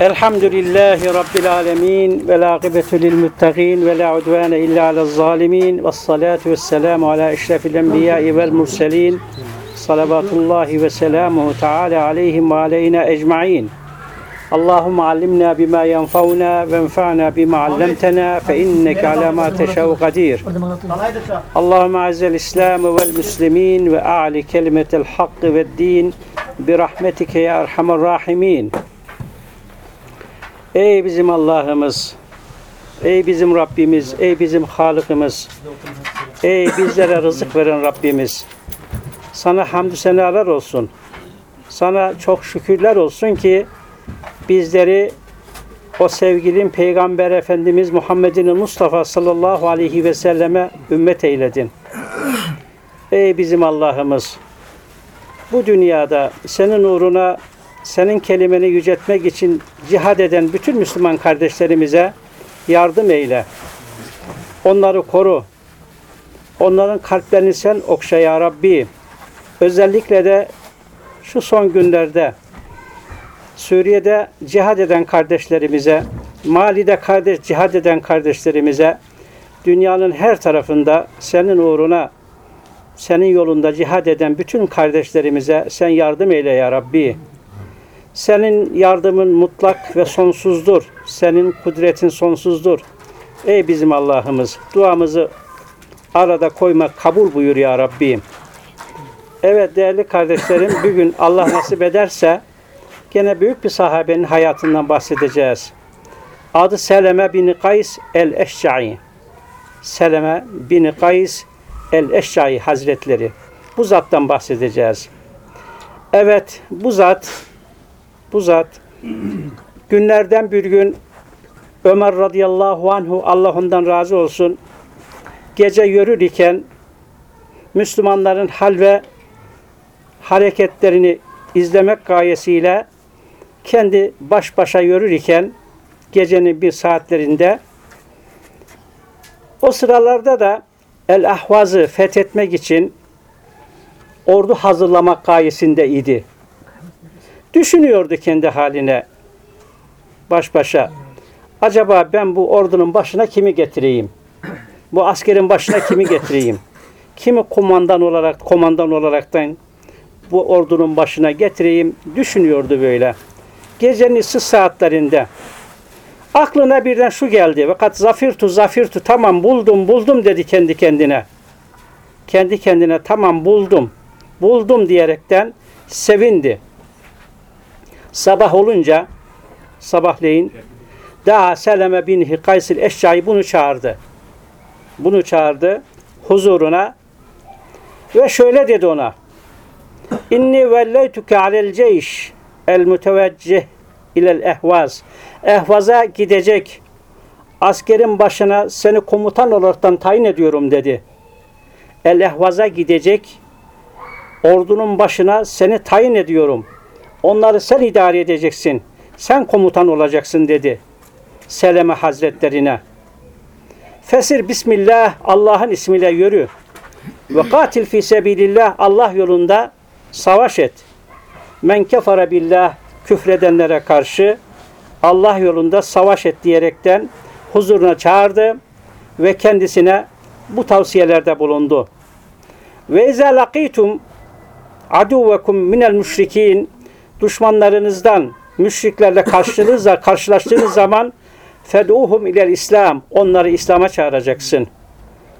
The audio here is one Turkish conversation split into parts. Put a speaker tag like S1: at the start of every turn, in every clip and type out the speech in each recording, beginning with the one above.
S1: الحمد لله رب العالمين والعاقبة للمتقين ولا عدوان إلا على الظالمين. والصلاة والسلام على أشرف الأنبياء والمرسلين. صلوات الله وسلامه تعالى عليهم وعلينا أجمعين. اللهم علمنا بما ينفعنا وانفعنا بما علمتنا فإنك على ما تشاء قدير. اللهم أعز الإسلام والمسلمين وأعلي كلمة الحق والدين برحمتك يا أرحم الراحمين. Ey bizim Allah'ımız, ey bizim Rabbimiz, ey bizim Halık'ımız, ey bizlere rızık veren Rabbimiz. Sana hamdü senalar olsun. Sana çok şükürler olsun ki bizleri o sevgilin Peygamber Efendimiz Muhammed'in Mustafa sallallahu aleyhi ve selleme ümmet eyledin. Ey bizim Allah'ımız, bu dünyada senin uğruna senin kelimeni yüceltmek için cihad eden bütün Müslüman kardeşlerimize yardım eyle. Onları koru. Onların kalplerini sen okşa ya Rabbi. Özellikle de şu son günlerde Suriye'de cihad eden kardeşlerimize, Mali'de kardeş cihad eden kardeşlerimize, dünyanın her tarafında senin uğruna, senin yolunda cihad eden bütün kardeşlerimize sen yardım eyle ya Rabbi. Senin yardımın mutlak ve sonsuzdur. Senin kudretin sonsuzdur. Ey bizim Allah'ımız, duamızı arada koymak kabul buyur ya Rabbim. Evet değerli kardeşlerim, bugün Allah nasip ederse gene büyük bir sahabenin hayatından bahsedeceğiz. Adı Seleme bin Kays el-Eşca'i. Seleme bin Kays el-Eşca'i Hazretleri. Bu zattan bahsedeceğiz. Evet, bu zat bu zat günlerden bir gün Ömer radıyallahu anhu Allah ondan razı olsun gece yürür iken Müslümanların hal ve hareketlerini izlemek gayesiyle kendi baş başa yürür iken gecenin bir saatlerinde o sıralarda da El Ahvaz'ı fethetmek için ordu hazırlamak gayesinde idi. Düşünüyordu kendi haline baş başa. Acaba ben bu ordunun başına kimi getireyim? Bu askerin başına kimi getireyim? Kimi kumandan olarak komandan olaraktan bu ordunun başına getireyim düşünüyordu böyle. Gecenin ıssız saatlerinde aklına birden şu geldi. Fakat zafirtu zafirtu tamam buldum buldum dedi kendi kendine. Kendi kendine tamam buldum. Buldum diyerekten sevindi. Sabah olunca sabahleyin daha Seleme bin Hikaysil Eşcai bunu çağırdı. Bunu çağırdı huzuruna ve şöyle dedi ona İnni velleytuke alel ceyş el müteveccih ilel ehvaz ehvaza gidecek askerin başına seni komutan olaraktan tayin ediyorum dedi. El ehvaza gidecek ordunun başına seni tayin ediyorum. Onları sen idare edeceksin. Sen komutan olacaksın dedi. Seleme Hazretlerine. Fesir Bismillah Allah'ın ismiyle yürü. Ve katil fi sebilillah Allah yolunda savaş et. Men kefara billah küfredenlere karşı Allah yolunda savaş et diyerekten huzuruna çağırdı ve kendisine bu tavsiyelerde bulundu. Ve izâ laqitum aduvekum minel müşrikin düşmanlarınızdan müşriklerle karşılığınızla karşılaştığınız zaman fed'uhum ilel İslam onları İslam'a çağıracaksın.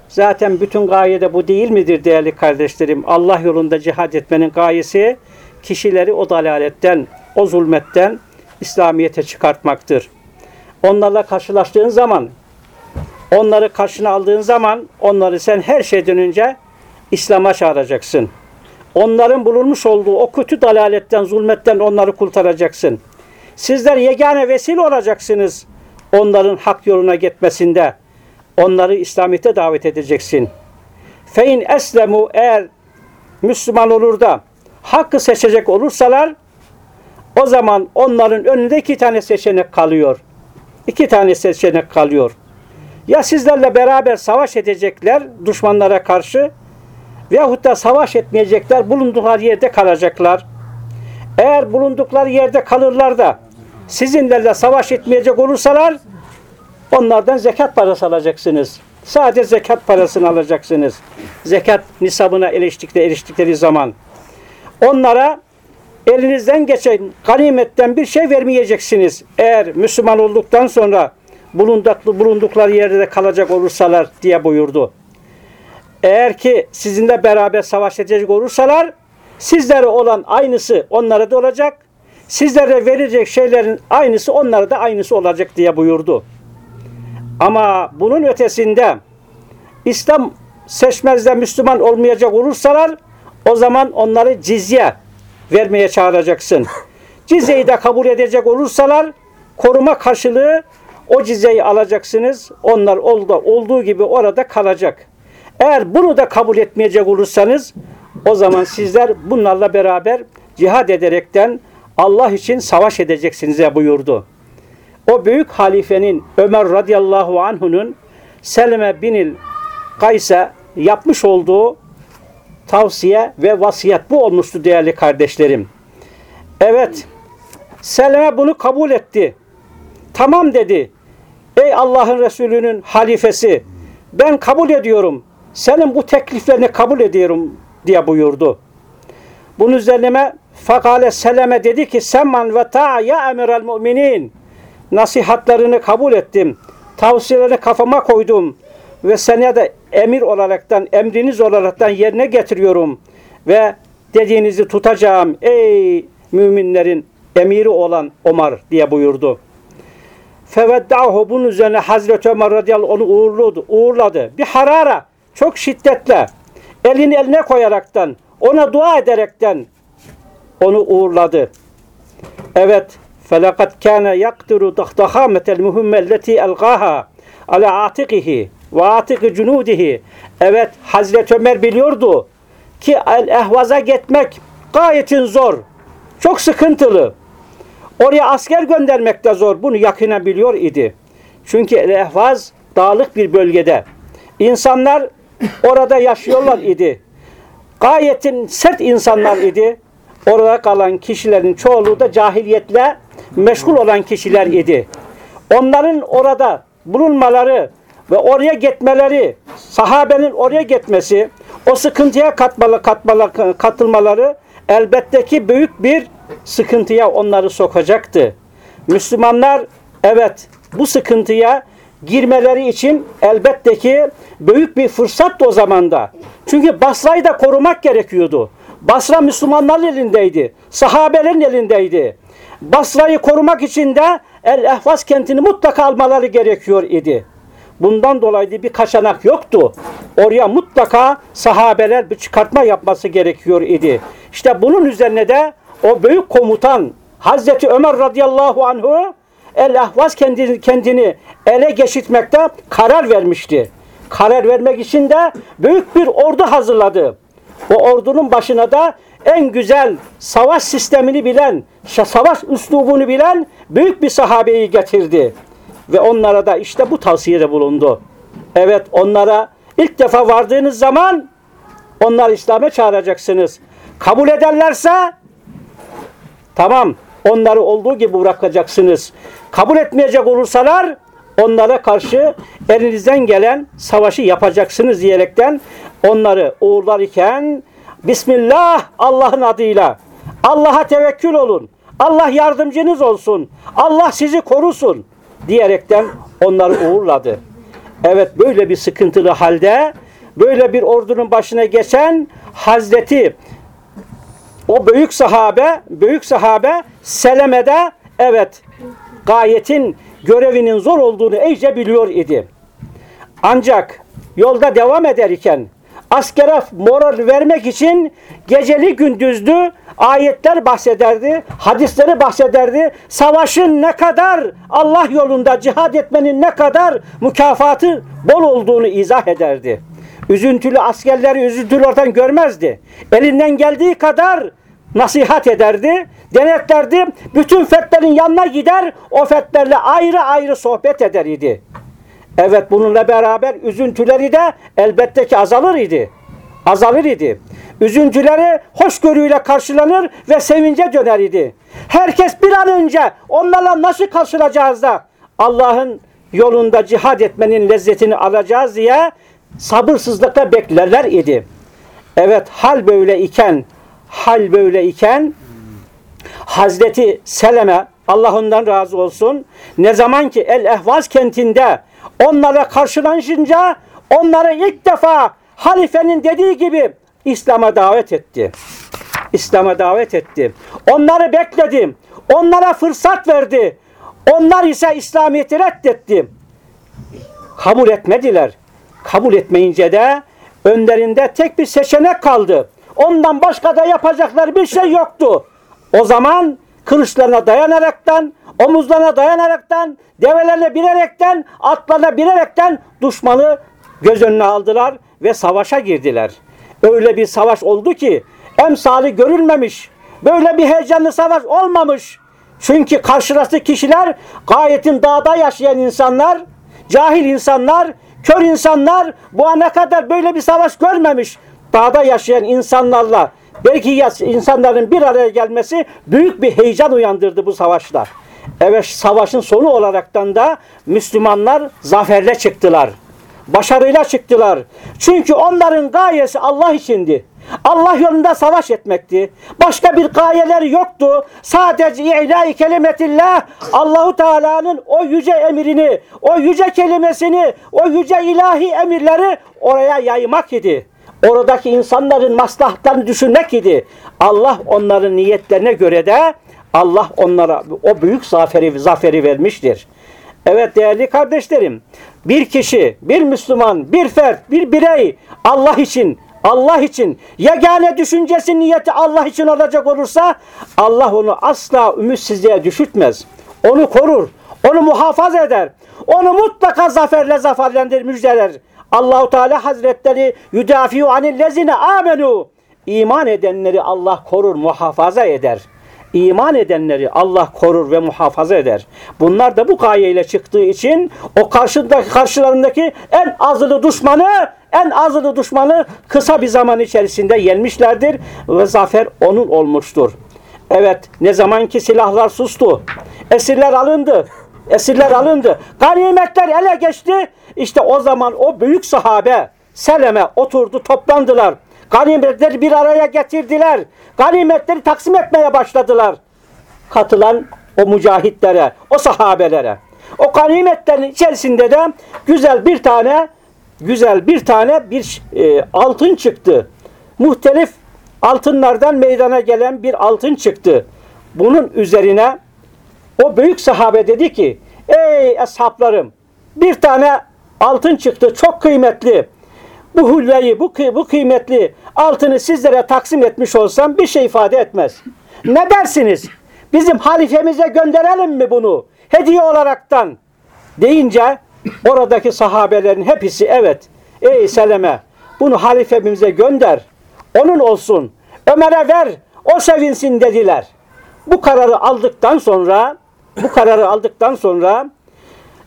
S1: Zaten bütün gaye de bu değil midir değerli kardeşlerim? Allah yolunda cihad etmenin gayesi kişileri o dalaletten, o zulmetten İslamiyete çıkartmaktır. Onlarla karşılaştığın zaman, onları karşına aldığın zaman onları sen her şeyden önce İslam'a çağıracaksın. Onların bulunmuş olduğu o kötü dalaletten, zulmetten onları kurtaracaksın. Sizler yegane vesile olacaksınız onların hak yoluna gitmesinde. Onları İslamiyet'e davet edeceksin. Fein eslemu eğer Müslüman olur da hakkı seçecek olursalar o zaman onların önünde iki tane seçenek kalıyor. İki tane seçenek kalıyor. Ya sizlerle beraber savaş edecekler düşmanlara karşı veyahut da savaş etmeyecekler, bulundukları yerde kalacaklar. Eğer bulundukları yerde kalırlar da sizinlerle savaş etmeyecek olursalar onlardan zekat parası alacaksınız. Sadece zekat parasını alacaksınız. Zekat nisabına eriştikleri, eriştikleri zaman. Onlara elinizden geçen ganimetten bir şey vermeyeceksiniz. Eğer Müslüman olduktan sonra bulundukları, yerde kalacak olursalar diye buyurdu. Eğer ki sizinle beraber savaş edecek olursalar sizlere olan aynısı onlara da olacak. Sizlere verecek şeylerin aynısı onlara da aynısı olacak diye buyurdu. Ama bunun ötesinde İslam seçmezde Müslüman olmayacak olursalar o zaman onları cizye vermeye çağıracaksın. Cizyeyi de kabul edecek olursalar koruma karşılığı o cizyeyi alacaksınız. Onlar oldu, olduğu gibi orada kalacak. Eğer bunu da kabul etmeyecek olursanız o zaman sizler bunlarla beraber cihad ederekten Allah için savaş edeceksiniz buyurdu. O büyük halifenin Ömer radıyallahu anh'unun Seleme binil Kays'e yapmış olduğu tavsiye ve vasiyet bu olmuştu değerli kardeşlerim. Evet, Seleme bunu kabul etti. Tamam dedi. Ey Allah'ın Resulü'nün halifesi, ben kabul ediyorum. Senin bu tekliflerini kabul ediyorum diye buyurdu. Bunun üzerine fakale Seleme dedi ki Semman ve ta ya emiral müminin nasihatlerini kabul ettim. Tavsiyelerini kafama koydum ve sene de emir olaraktan, emriniz olaraktan yerine getiriyorum ve dediğinizi tutacağım ey müminlerin emiri olan Ömer diye buyurdu. Feveddahu bunun üzerine Hazreti Ömer radıyallahu onu uğurladı, uğurladı. Bir harara, çok şiddetle, elini eline koyaraktan, ona dua ederekten onu uğurladı. Evet, فَلَقَدْ كَانَ يَقْدِرُ دَخْتَخَامَةَ الْمُهِمَّ الَّتِي أَلْقَاهَا عَلَى عَاتِقِهِ ve cunudihi. Evet Hazreti Ömer biliyordu ki el ehvaza gitmek gayetin zor. Çok sıkıntılı. Oraya asker göndermek de zor. Bunu yakına biliyor idi. Çünkü el ehvaz dağlık bir bölgede. İnsanlar orada yaşıyorlar idi. Gayetin sert insanlar idi. Orada kalan kişilerin çoğunluğu da cahiliyetle meşgul olan kişiler idi. Onların orada bulunmaları ve oraya gitmeleri, sahabenin oraya gitmesi, o sıkıntıya katmalı, katmalı, katılmaları elbette ki büyük bir sıkıntıya onları sokacaktı. Müslümanlar evet bu sıkıntıya girmeleri için elbette ki büyük bir fırsattı o zamanda. Çünkü Basra'yı da korumak gerekiyordu. Basra Müslümanların elindeydi. Sahabelerin elindeydi. Basra'yı korumak için de El Ehvaz kentini mutlaka almaları gerekiyor idi. Bundan dolayı bir kaçanak yoktu. Oraya mutlaka sahabeler bir çıkartma yapması gerekiyor idi. İşte bunun üzerine de o büyük komutan Hazreti Ömer radıyallahu anhu El Ahvaz kendini, kendini ele geçirtmekte karar vermişti. Karar vermek için de büyük bir ordu hazırladı. O ordunun başına da en güzel savaş sistemini bilen, savaş üslubunu bilen büyük bir sahabeyi getirdi. Ve onlara da işte bu tavsiyede bulundu. Evet onlara ilk defa vardığınız zaman onlar İslam'a çağıracaksınız. Kabul ederlerse tamam onları olduğu gibi bırakacaksınız. Kabul etmeyecek olursalar onlara karşı elinizden gelen savaşı yapacaksınız diyerekten onları uğurlarken Bismillah Allah'ın adıyla Allah'a tevekkül olun. Allah yardımcınız olsun. Allah sizi korusun diyerekten onları uğurladı. Evet böyle bir sıkıntılı halde böyle bir ordunun başına geçen Hazreti o büyük sahabe, büyük sahabe Seleme'de evet gayetin görevinin zor olduğunu iyice biliyor idi. Ancak yolda devam ederken askere moral vermek için geceli gündüzlü ayetler bahsederdi, hadisleri bahsederdi. Savaşın ne kadar Allah yolunda cihad etmenin ne kadar mükafatı bol olduğunu izah ederdi. Üzüntülü askerleri üzüntülü oradan görmezdi. Elinden geldiği kadar nasihat ederdi, denetlerdi. Bütün fetlerin yanına gider, o fetlerle ayrı ayrı sohbet eder idi. Evet bununla beraber üzüntüleri de elbette ki azalır idi. Azalır idi. Üzüntüleri hoşgörüyle karşılanır ve sevince döner idi. Herkes bir an önce onlarla nasıl karşılayacağız da Allah'ın yolunda cihad etmenin lezzetini alacağız diye sabırsızlıkla beklerler idi. Evet hal böyle iken hal böyle iken Hazreti Seleme Allah ondan razı olsun ne zaman ki El Ehvaz kentinde onlara karşılaşınca onları ilk defa halifenin dediği gibi İslam'a davet etti. İslam'a davet etti. Onları bekledim. Onlara fırsat verdi. Onlar ise İslamiyet'i reddetti. Kabul etmediler. Kabul etmeyince de önlerinde tek bir seçenek kaldı. Ondan başka da yapacakları bir şey yoktu. O zaman kılıçlarına dayanaraktan, omuzlarına dayanaraktan, develerine binerekten, atlarına binerekten düşmanı göz önüne aldılar ve savaşa girdiler. Öyle bir savaş oldu ki emsali görülmemiş. Böyle bir heyecanlı savaş olmamış. Çünkü karşılaştığı kişiler gayetin dağda yaşayan insanlar, cahil insanlar, kör insanlar bu ana kadar böyle bir savaş görmemiş. Dağda yaşayan insanlarla belki insanların bir araya gelmesi büyük bir heyecan uyandırdı bu savaşlar. Evet savaşın sonu olaraktan da Müslümanlar zaferle çıktılar. Başarıyla çıktılar. Çünkü onların gayesi Allah içindi. Allah yolunda savaş etmekti. Başka bir gayeleri yoktu. Sadece ilahi kelimetillah Allahu Teala'nın o yüce emirini, o yüce kelimesini, o yüce ilahi emirleri oraya yaymak idi. Oradaki insanların maslahatlarını düşünmek idi. Allah onların niyetlerine göre de Allah onlara o büyük zaferi, zaferi vermiştir. Evet değerli kardeşlerim, bir kişi, bir Müslüman, bir fert, bir birey Allah için, Allah için yegane düşüncesi niyeti Allah için olacak olursa Allah onu asla ümitsizliğe düşürtmez. Onu korur, onu muhafaza eder. Onu mutlaka zaferle zaferlendirir, müjdeler. Allahu Teala Hazretleri yudafiu anillezine amenu. İman edenleri Allah korur, muhafaza eder. İman edenleri Allah korur ve muhafaza eder. Bunlar da bu gayeyle çıktığı için o karşındaki karşılarındaki en azılı düşmanı en azılı düşmanı kısa bir zaman içerisinde yenmişlerdir ve zafer onun olmuştur. Evet ne zaman ki silahlar sustu, esirler alındı, esirler alındı, ganimetler ele geçti. İşte o zaman o büyük sahabe Seleme oturdu toplandılar. Ganimetleri bir araya getirdiler. Ganimetleri taksim etmeye başladılar. Katılan o mücahitlere, o sahabelere. O ganimetlerin içerisinde de güzel bir tane güzel bir tane bir e, altın çıktı. Muhtelif altınlardan meydana gelen bir altın çıktı. Bunun üzerine o büyük sahabe dedi ki ey eshaplarım bir tane altın çıktı çok kıymetli bu hulveyi, bu, bu kıymetli altını sizlere taksim etmiş olsam bir şey ifade etmez. Ne dersiniz? Bizim halifemize gönderelim mi bunu? Hediye olaraktan deyince oradaki sahabelerin hepsi evet ey Seleme bunu halifemize gönder. Onun olsun. Ömer'e ver. O sevinsin dediler. Bu kararı aldıktan sonra bu kararı aldıktan sonra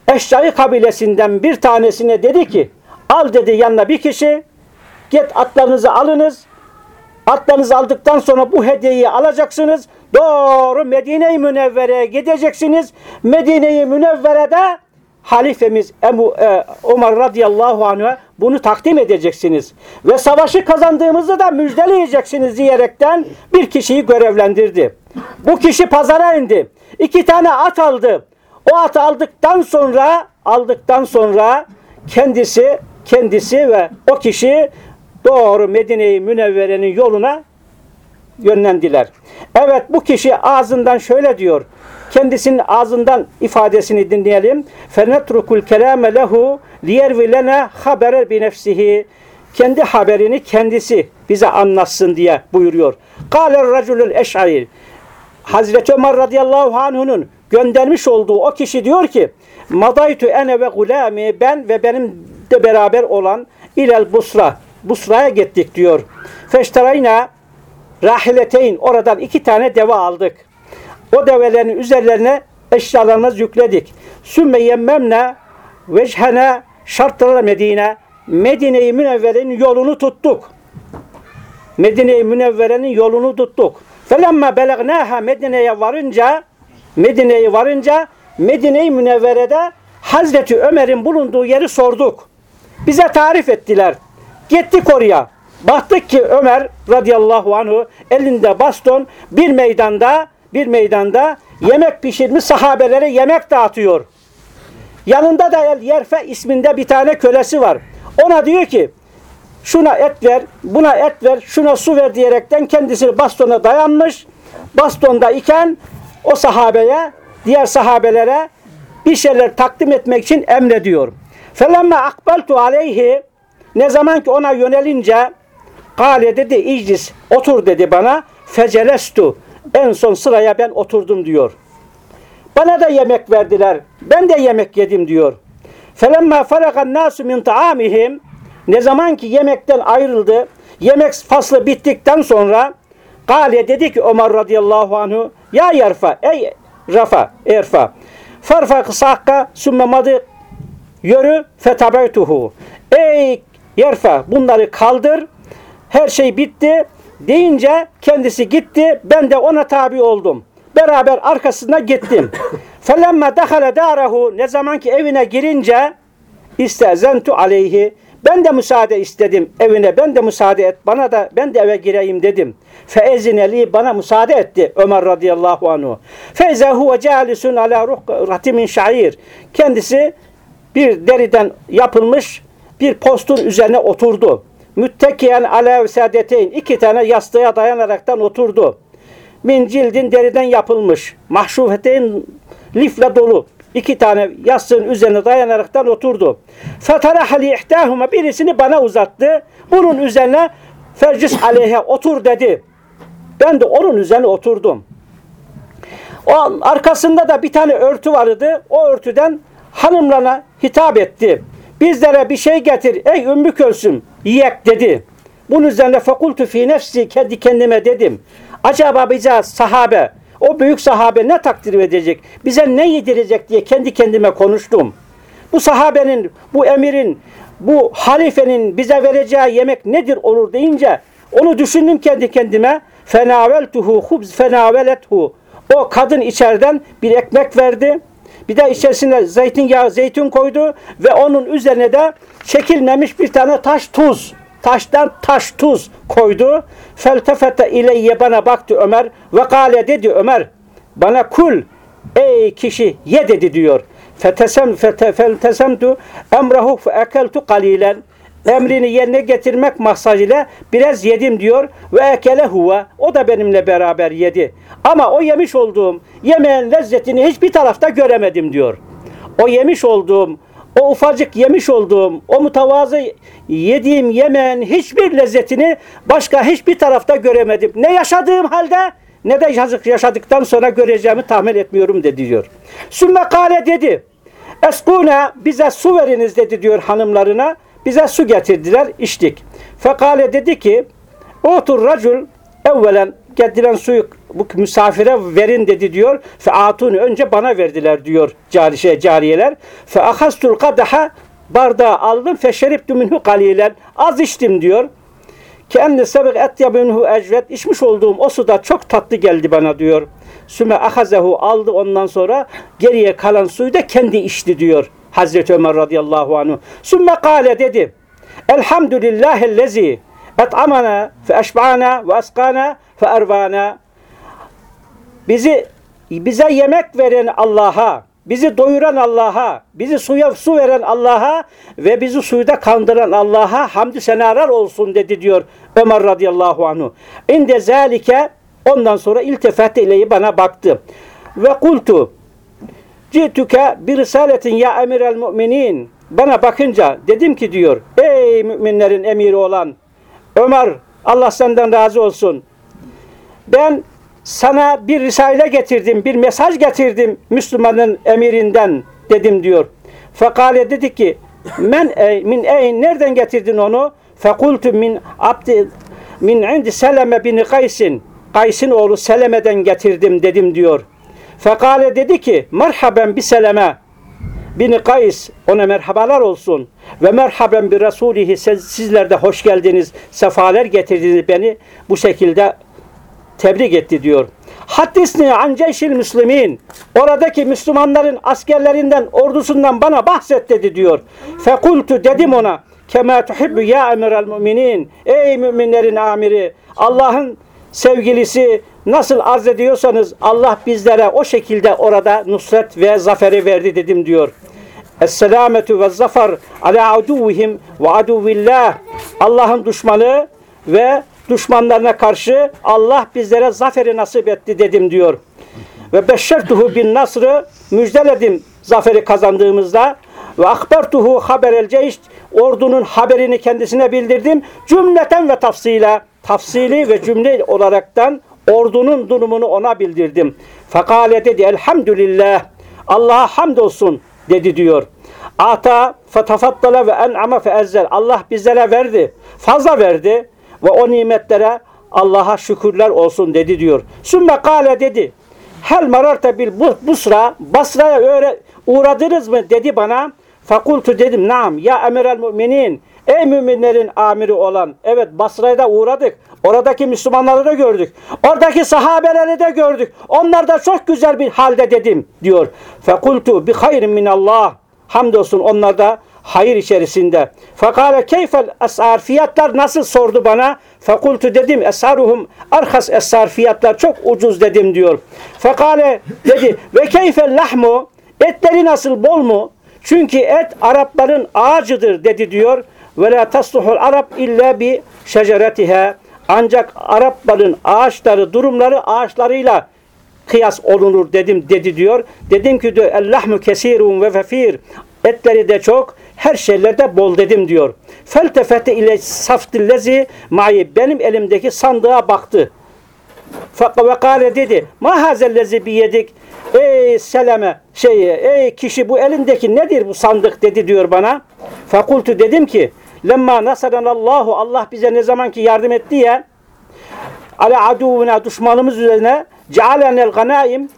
S1: Eşcai kabilesinden bir tanesine dedi ki Al dedi yanına bir kişi. Git atlarınızı alınız. Atlarınızı aldıktan sonra bu hediyeyi alacaksınız. Doğru Medine-i Münevvere'ye gideceksiniz. Medine-i Münevvere'de halifemiz Ebu, e, Ömer radıyallahu anh'a bunu takdim edeceksiniz. Ve savaşı kazandığımızda da müjdeleyeceksiniz diyerekten bir kişiyi görevlendirdi. Bu kişi pazara indi. İki tane at aldı. O atı aldıktan sonra aldıktan sonra kendisi kendisi ve o kişi doğru Medine-i Münevvere'nin yoluna yönlendiler. Evet bu kişi ağzından şöyle diyor. Kendisinin ağzından ifadesini dinleyelim. Fenetrukul kelame lehu liyervi lena habere bi nefsihi. Kendi haberini kendisi bize anlatsın diye buyuruyor. Kâler raculul eş'ari. Hazreti Ömer radıyallahu anh'unun göndermiş olduğu o kişi diyor ki Madaytu ene ve gulami ben ve benim de beraber olan ilel Busra. Busra'ya gittik diyor. Feşterayna rahileteyn oradan iki tane deve aldık. O develerin üzerlerine eşyalarımız yükledik. Sümme yemmemne vechene şartlara Medine. Medine-i Münevvere'nin yolunu tuttuk. Medine-i Münevvere'nin yolunu tuttuk. Felemma belagnâha Medine'ye varınca Medine'ye varınca Medine-i Münevvere'de Hazreti Ömer'in bulunduğu yeri sorduk. Bize tarif ettiler. Gittik oraya. Baktık ki Ömer radıyallahu anhu elinde baston bir meydanda bir meydanda yemek pişirmiş sahabelere yemek dağıtıyor. Yanında da El Yerfe isminde bir tane kölesi var. Ona diyor ki şuna et ver, buna et ver, şuna su ver diyerekten kendisi bastona dayanmış. Bastonda iken o sahabeye, diğer sahabelere bir şeyler takdim etmek için emrediyor. Felemme akbaltu aleyhi ne zaman ki ona yönelince Kale dedi iclis otur dedi bana fecelestu en son sıraya ben oturdum diyor. Bana da yemek verdiler. Ben de yemek yedim diyor. Felemma faragan nasu min taamihim ne zaman ki yemekten ayrıldı, yemek faslı bittikten sonra Gale dedi ki Ömer radıyallahu anhu ya yerfa ey rafa erfa farfa sakka sümme madı yürü fetabeytuhu ey yerfa bunları kaldır her şey bitti deyince kendisi gitti ben de ona tabi oldum beraber arkasına gittim felemme dehale darahu ne zaman ki evine girince istezentu aleyhi ben de müsaade istedim evine ben de müsaade et bana da ben de eve gireyim dedim. Feezineli bana müsaade etti Ömer radıyallahu anhu. Feize huve calisun ala ruhkati min şair. Kendisi bir deriden yapılmış bir postun üzerine oturdu. Müttekiyen ala saadeteyn iki tane yastığa dayanaraktan oturdu. Min cildin deriden yapılmış. Mahşufeteyn lifle dolu iki tane yastığın üzerine dayanaraktan oturdu. Fetarahali ihtahuma birisini bana uzattı. Bunun üzerine fercis aleyhe otur dedi. Ben de onun üzerine oturdum. O arkasında da bir tane örtü vardı. O örtüden hanımlarına hitap etti. Bizlere bir şey getir ey Ümmü Kölsüm yiyek dedi. Bunun üzerine fekultu fi nefsi kendi kendime dedim. Acaba bize sahabe o büyük sahabe ne takdir edecek? Bize ne yedirecek diye kendi kendime konuştum. Bu sahabenin, bu emirin, bu halifenin bize vereceği yemek nedir olur deyince onu düşündüm kendi kendime. Fenaveltuhu hubz fenavelethu. O kadın içeriden bir ekmek verdi. Bir de içerisine zeytinyağı, zeytin koydu ve onun üzerine de çekilmemiş bir tane taş tuz taştan taş tuz koydu. Feltefete ileyye bana baktı Ömer ve kale dedi Ömer bana kul ey kişi ye dedi diyor. Fetesem feltesemtu emrahu fe ekeltu kalilen emrini yerine getirmek maksadıyla biraz yedim diyor ve ekele huve o da benimle beraber yedi. Ama o yemiş olduğum yemeğin lezzetini hiçbir tarafta göremedim diyor. O yemiş olduğum o ufacık yemiş olduğum, o mutavazı yediğim yemeğin hiçbir lezzetini başka hiçbir tarafta göremedim. Ne yaşadığım halde ne de yaşadıktan sonra göreceğimi tahmin etmiyorum dedi diyor. Sümme kale dedi. Eskune bize su veriniz dedi diyor hanımlarına. Bize su getirdiler içtik. Fekale dedi ki otur racul evvelen getirilen suyu bu misafire verin dedi diyor. Fe atunu önce bana verdiler diyor cari şey, cariyeler. Fe ahastul kadaha bardağı aldım fe şeriptu minhu kalilen. Az içtim diyor. Kendi sebek et minhu ecvet. içmiş olduğum o suda çok tatlı geldi bana diyor. Süme ahazehu aldı ondan sonra geriye kalan suyu da kendi içti diyor. Hazreti Ömer radıyallahu anhu. Sümme kale dedi. Elhamdülillahellezi et'amana fe eşba'ana ve askana fe ervana bizi bize yemek veren Allah'a, bizi doyuran Allah'a, bizi suya su veren Allah'a ve bizi suyda kandıran Allah'a hamdü senalar olsun dedi diyor Ömer radıyallahu anhu. İnde zalike ondan sonra iltifat ileyi bana baktı. Ve kultu Citüke bir risaletin ya emirel müminin. Bana bakınca dedim ki diyor ey müminlerin emiri olan Ömer Allah senden razı olsun. Ben sana bir risale getirdim, bir mesaj getirdim Müslümanın emirinden dedim diyor. Fekale dedi ki men ey, min ey nereden getirdin onu? Fekultu min abdi min indi Seleme bin Kaysin. Kays'ın oğlu Seleme'den getirdim dedim diyor. Fekale dedi ki merhaben bir Seleme. bin Kays ona merhabalar olsun. Ve merhaben bir Resulihi sizler de hoş geldiniz. Sefaler getirdiniz beni bu şekilde tebrik etti diyor. Haddisni an ceyşil müslimin. Oradaki Müslümanların askerlerinden, ordusundan bana bahset dedi diyor. Fekultu dedim ona. Kema tuhibbu ya emiral müminin. Ey müminlerin amiri. Allah'ın sevgilisi nasıl arz ediyorsanız Allah bizlere o şekilde orada nusret ve zaferi verdi dedim diyor. Esselametu ve zafer ala aduvihim ve aduvillah. Allah'ın düşmanı ve düşmanlarına karşı Allah bizlere zaferi nasip etti dedim diyor. Ve beşşertuhu bin nasrı müjdeledim zaferi kazandığımızda ve akbertuhu haberel ceyş ordunun haberini kendisine bildirdim. Cümleten ve tafsile tafsili ve cümle olaraktan ordunun durumunu ona bildirdim. Fekale dedi elhamdülillah Allah'a hamdolsun dedi diyor. Ata fetafaddala ve en'ama feezzel. Allah bizlere verdi. Fazla verdi. Ve o nimetlere Allah'a şükürler olsun dedi diyor. Sümme kale dedi. Hel mararte bil busra. Basra'ya uğradınız mı dedi bana. Fakultu dedim naam ya emirel müminin. Ey müminlerin amiri olan. Evet Basra'ya da uğradık. Oradaki Müslümanları da gördük. Oradaki sahabeleri de gördük. Onlar da çok güzel bir halde dedim diyor. Fekultu bi hayrin minallah. Hamdolsun onlar da hayır içerisinde. Fakale keyfel esar fiyatlar nasıl sordu bana? Fekultu dedim esaruhum arkas esar fiyatlar çok ucuz dedim diyor. Fekale dedi ve keyfel lahmu etleri nasıl bol mu? Çünkü et Arapların ağacıdır dedi diyor. Ve la tasluhul Arap illa bi şeceretiha. Ancak Arapların ağaçları, durumları ağaçlarıyla kıyas olunur dedim dedi diyor. Dedim ki diyor ellahmu kesirun ve fefir. Etleri de çok, her şeylerde bol dedim diyor. Feltefete ile saftillezi mayi benim elimdeki sandığa baktı. Ve kâle dedi ma hazellezi biyedik ey seleme şey ey kişi bu elindeki nedir bu sandık dedi diyor bana. Fakultu dedim ki lemma nasaranallahu Allah bize ne zaman ki yardım etti ya ala aduvuna düşmanımız üzerine cealenel ganaim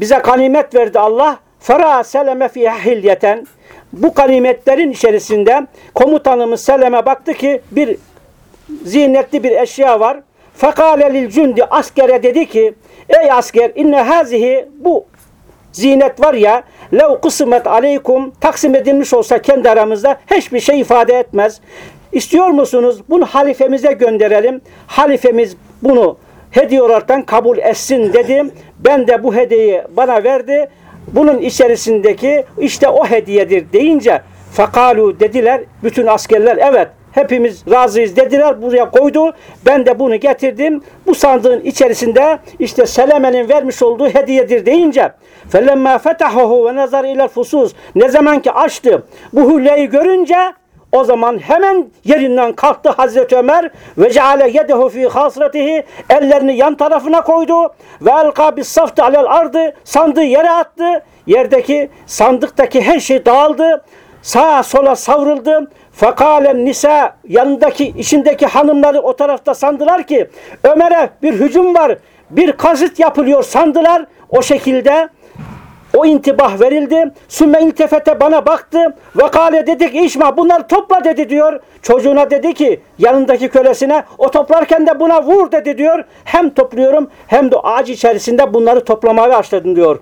S1: bize kanimet verdi Allah fera seleme fi hilyeten bu kanimetlerin içerisinde komutanımız Selem'e baktı ki bir zinetli bir eşya var. Fekale lil cündi askere dedi ki ey asker inne hazihi bu zinet var ya lev kısmet aleykum taksim edilmiş olsa kendi aramızda hiçbir şey ifade etmez. İstiyor musunuz? Bunu halifemize gönderelim. Halifemiz bunu hediye olaraktan kabul etsin dedim. Ben de bu hediyeyi bana verdi. Bunun içerisindeki işte o hediyedir deyince fekalu dediler bütün askerler evet hepimiz razıyız dediler buraya koydu. Ben de bunu getirdim. Bu sandığın içerisinde işte Seleme'nin vermiş olduğu hediyedir deyince fetahahu ve nazar ile fusus ne zaman ki açtı bu hülleyi görünce o zaman hemen yerinden kalktı Hazreti Ömer ve ceale yedehu fi hasretihi ellerini yan tarafına koydu ve elka bis safti alel ardı sandığı yere attı. Yerdeki sandıktaki her şey dağıldı. Sağa sola savruldu. Fakalen nisa yanındaki içindeki hanımları o tarafta sandılar ki Ömer'e bir hücum var. Bir kazıt yapılıyor sandılar. O şekilde o intibah verildi. Sümme iltefete bana baktı. Ve kale dedik işma bunları topla dedi diyor. Çocuğuna dedi ki yanındaki kölesine o toplarken de buna vur dedi diyor. Hem topluyorum hem de ağaç içerisinde bunları toplamaya başladım diyor.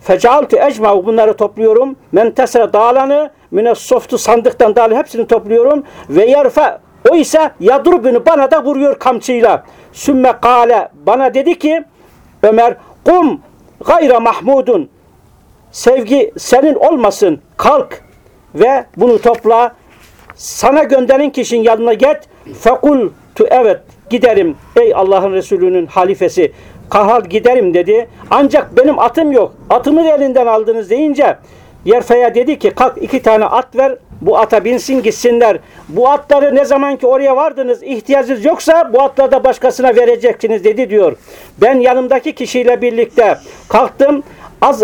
S1: Fecaltu ecma bunları topluyorum. Men tesre dağlanı mine softu sandıktan dağlı hepsini topluyorum. Ve yerfe o ise yadrubunu bana da vuruyor kamçıyla. Sümme kale bana dedi ki Ömer kum gayra mahmudun sevgi senin olmasın. Kalk ve bunu topla. Sana gönderen kişinin yanına git. Fekul tu evet giderim ey Allah'ın Resulü'nün halifesi. Kahal giderim dedi. Ancak benim atım yok. Atımı da elinden aldınız deyince Yerfe'ye dedi ki kalk iki tane at ver bu ata binsin gitsinler. Bu atları ne zaman ki oraya vardınız ihtiyacınız yoksa bu atları da başkasına vereceksiniz dedi diyor. Ben yanımdaki kişiyle birlikte kalktım az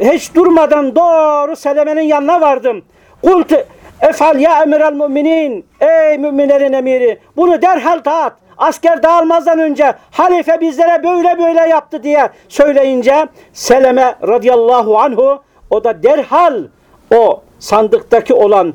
S1: hiç durmadan doğru Seleme'nin yanına vardım. Kultu efal ya emirel müminin ey müminlerin emiri bunu derhal dağıt. Asker dağılmazdan önce halife bizlere böyle böyle yaptı diye söyleyince Seleme radıyallahu anhu O da derhal o sandıktaki olan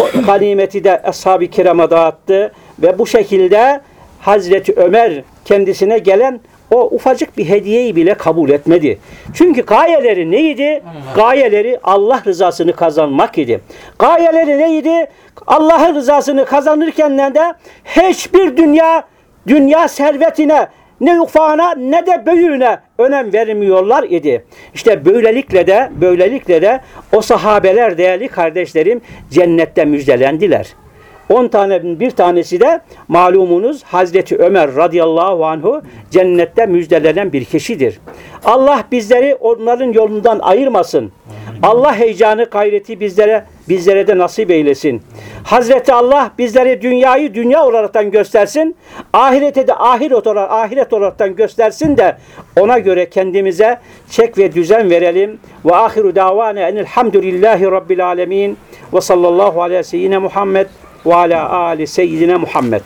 S1: o ganimeti de ashab-ı kirama dağıttı ve bu şekilde Hazreti Ömer kendisine gelen o ufacık bir hediyeyi bile kabul etmedi. Çünkü gayeleri neydi? Gayeleri Allah rızasını kazanmak idi. Gayeleri neydi? Allah'ın rızasını kazanırken de hiçbir dünya dünya servetine ne ufağına ne de büyüğüne önem vermiyorlar idi. İşte böylelikle de böylelikle de o sahabeler değerli kardeşlerim cennette müjdelendiler. 10 tane bir tanesi de malumunuz Hazreti Ömer radıyallahu anhu cennette müjdelenen bir kişidir. Allah bizleri onların yolundan ayırmasın. Allah heyecanı gayreti bizlere bizlere de nasip eylesin. Hazreti Allah bizleri dünyayı dünya olaraktan göstersin. Ahirete de ahiret olarak ahiret olaraktan göstersin de ona göre kendimize çek ve düzen verelim. Ve ahiru davana enelhamdülillahi rabbil alemin ve sallallahu aleyhi seyyidine Muhammed ve ala ali seyyidine Muhammed.